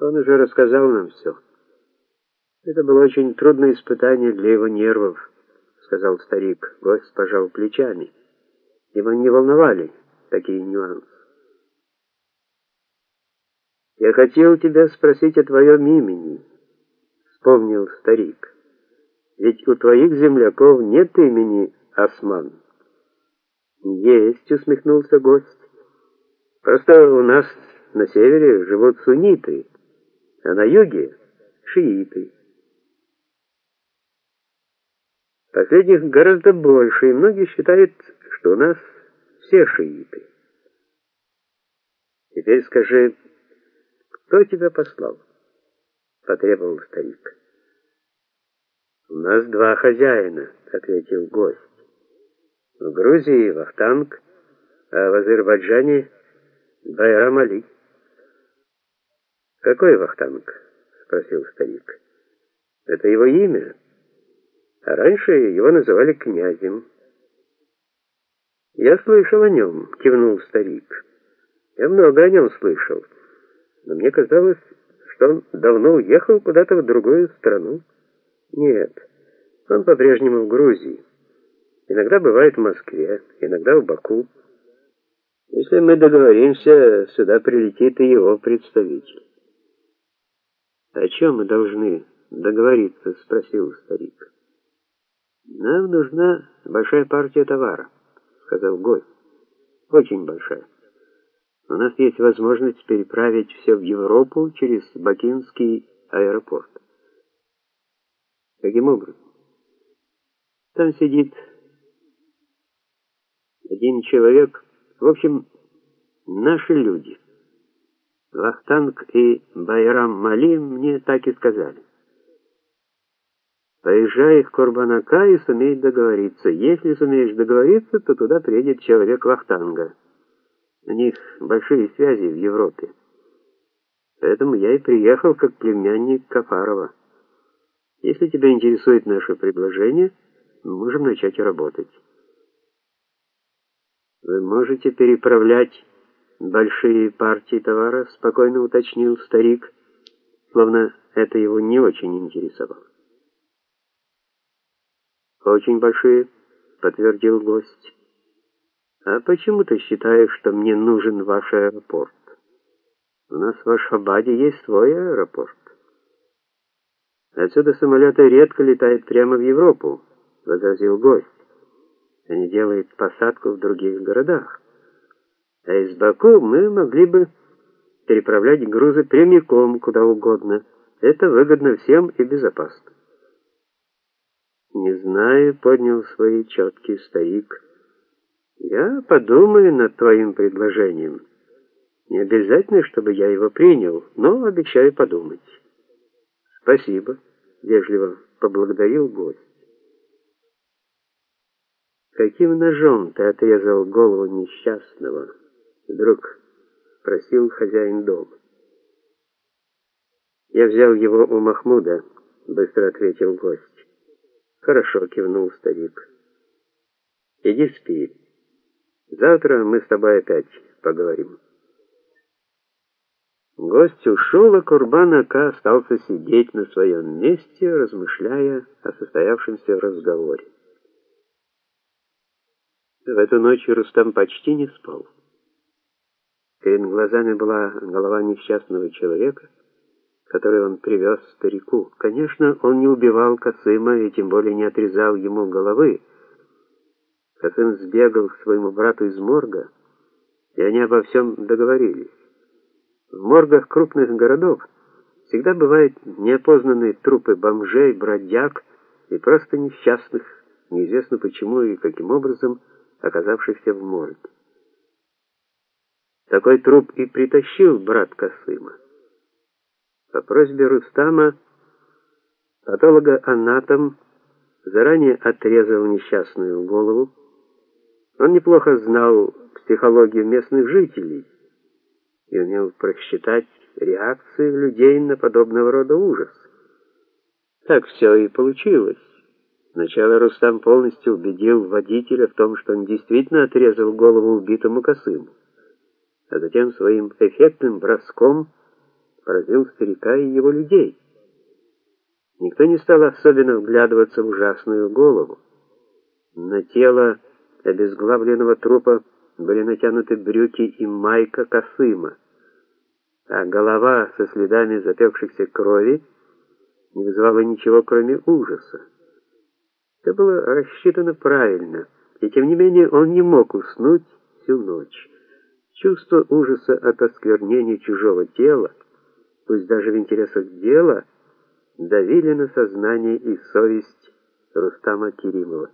Он уже рассказал нам все. Это было очень трудное испытание для его нервов, сказал старик. Гость пожал плечами. Его не волновали такие нюансы. Я хотел тебя спросить о твоем имени, вспомнил старик. Ведь у твоих земляков нет имени Осман. Есть, усмехнулся гость. Просто у нас на севере живут сунниты, а на юге шииты. Последних гораздо больше, и многие считают, что у нас все шииты. Теперь скажи, кто тебя послал? потребовал старик. У нас два хозяина, ответил гость. В Грузии Вахтанг, а в Азербайджане Байрам Али. Какой Вахтанг? спросил старик. Это его имя. А раньше его называли князем. Я слышал о нем, кивнул старик. Я много о нем слышал, но мне казалось, что он давно уехал куда-то в другую страну. Нет, он по-прежнему в Грузии. Иногда бывает в Москве, иногда в Баку. Если мы договоримся, сюда прилетит и его представитель. О чем мы должны договориться, спросил старик. Нам нужна большая партия товара, сказал гость. Очень большая. У нас есть возможность переправить все в Европу через Бакинский аэропорт. Каким образом? Там сидит один человек, в общем, наши люди. Вахтанг и Байрам Мали мне так и сказали. Поезжай в Курбанака и сумей договориться. Если сумеешь договориться, то туда приедет человек Вахтанга. У них большие связи в Европе. Поэтому я и приехал как племянник Кафарова. Если тебя интересует наше предложение, мы можем начать работать. Вы можете переправлять большие партии товара, спокойно уточнил старик, словно это его не очень интересовало. Очень большие, подтвердил гость. А почему ты считаешь, что мне нужен ваш аэропорт? У нас в Ашхабаде есть свой аэропорт. Отсюда самолеты редко летают прямо в Европу, возразил гость. Они делают посадку в других городах. А из Баку мы могли бы переправлять грузы прямиком куда угодно. Это выгодно всем и безопасно. Не знаю, поднял свои четкий старик. Я подумаю над твоим предложением. Не обязательно, чтобы я его принял, но обещаю подумать. Спасибо, вежливо поблагодарил гость. Каким ножом ты отрезал голову несчастного? Вдруг спросил хозяин дома. Я взял его у Махмуда, быстро ответил гость. Хорошо, кивнул старик. Иди спи. Завтра мы с тобой опять поговорим. Гость ушел, а Курбан Ака остался сидеть на своем месте, размышляя о состоявшемся разговоре. В эту ночь Рустам почти не спал. Перед глазами была голова несчастного человека, который он привез старику. Конечно, он не убивал Касыма и тем более не отрезал ему головы. Касым сбегал к своему брату из морга, и они обо всем договорились. В моргах крупных городов всегда бывают неопознанные трупы бомжей, бродяг и просто несчастных, неизвестно почему и каким образом, оказавшихся в морге. Такой труп и притащил брат Касыма. По просьбе Рустама патолога-анатом заранее отрезал несчастную голову. Он неплохо знал психологию местных жителей и умел просчитать реакции людей на подобного рода ужас. Так все и получилось. Сначала Рустам полностью убедил водителя в том, что он действительно отрезал голову убитому Касыму, а затем своим эффектным броском поразил старика и его людей. Никто не стал особенно вглядываться в ужасную голову. На тело обезглавленного трупа были натянуты брюки и майка Косыма, а голова со следами запекшейся крови не вызывала ничего, кроме ужаса. Это было рассчитано правильно, и тем не менее он не мог уснуть всю ночь. Чувство ужаса от осквернения чужого тела, пусть даже в интересах дела, давили на сознание и совесть Рустама Киримова.